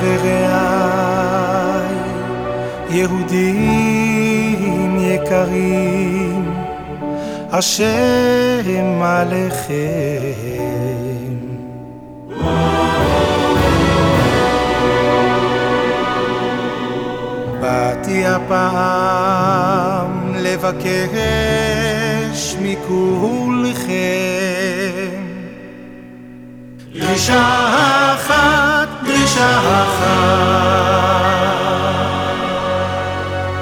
ורעי, יהודים יקרים, השם עליכם. באתי הפעם לבקש מכולכם דרישה אחת, אחת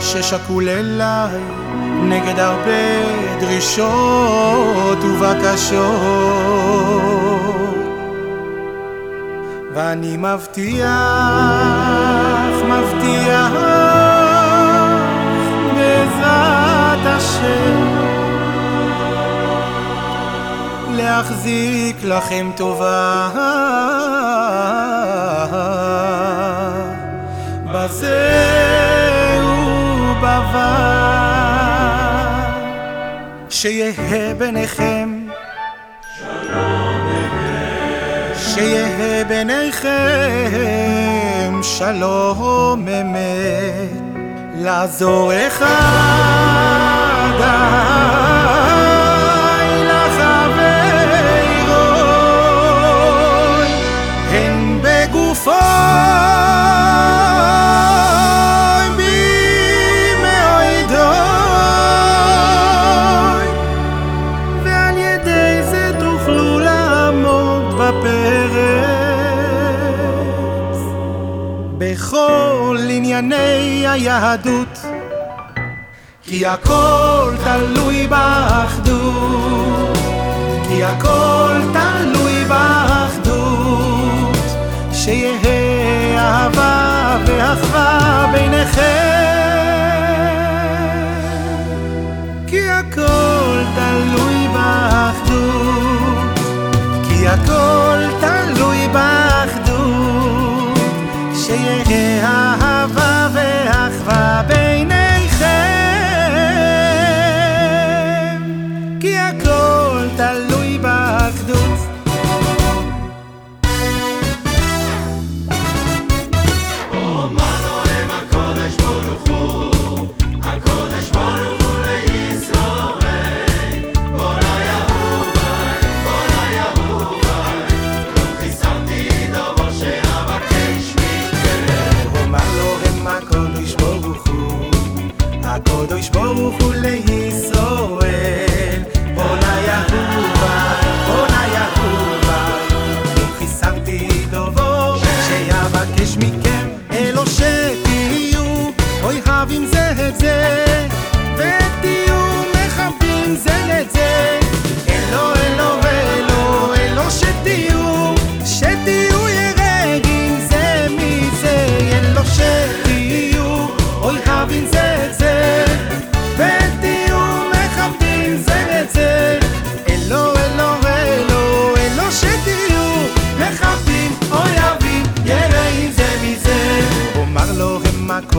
ששקול אליי נגד הרבה דרישות ובקשות. ואני מבטיח, מבטיח להחזיק לכם טובה. בזה ובבא שיהא ביניכם. שיהא ביניכם שלום אמת. לעזור אחד ענייני היהדות. כי הכל תלוי באחדות. כי הכל תלוי באחדות. שיהא אהבה ואחווה ביניכם. כי הכל תלוי באחדות. כי הכל תלוי הקודש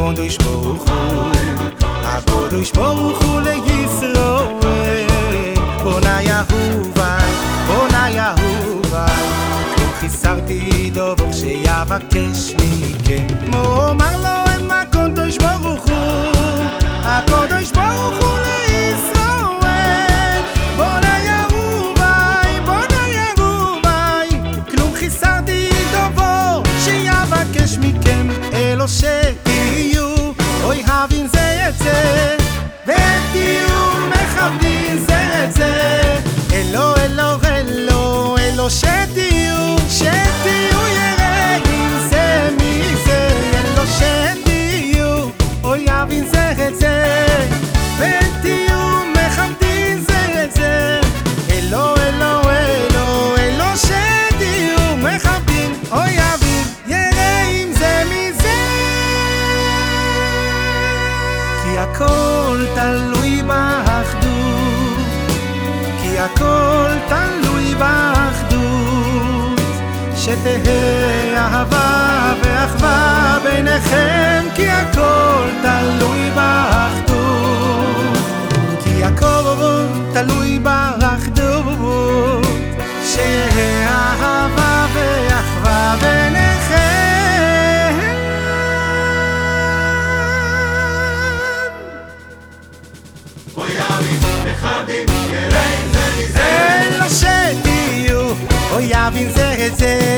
הקודש ברוך הוא, הקודש ברוך הוא לישראל, בונה יהובה, בונה יהובה, כלום חיסרתי דובר שיבקש מכם, כמו אומר לו אין הקודש ברוך הוא, הקודש ברוך הוא לישראל, בונה יהובה, בונה יהובה, כלום חיסרתי דובר שיבקש מכם, אלושה הכל תלוי באחדות, כי הכל תלוי באחדות, שתהא אהבה ואחווה להבין זה את זה.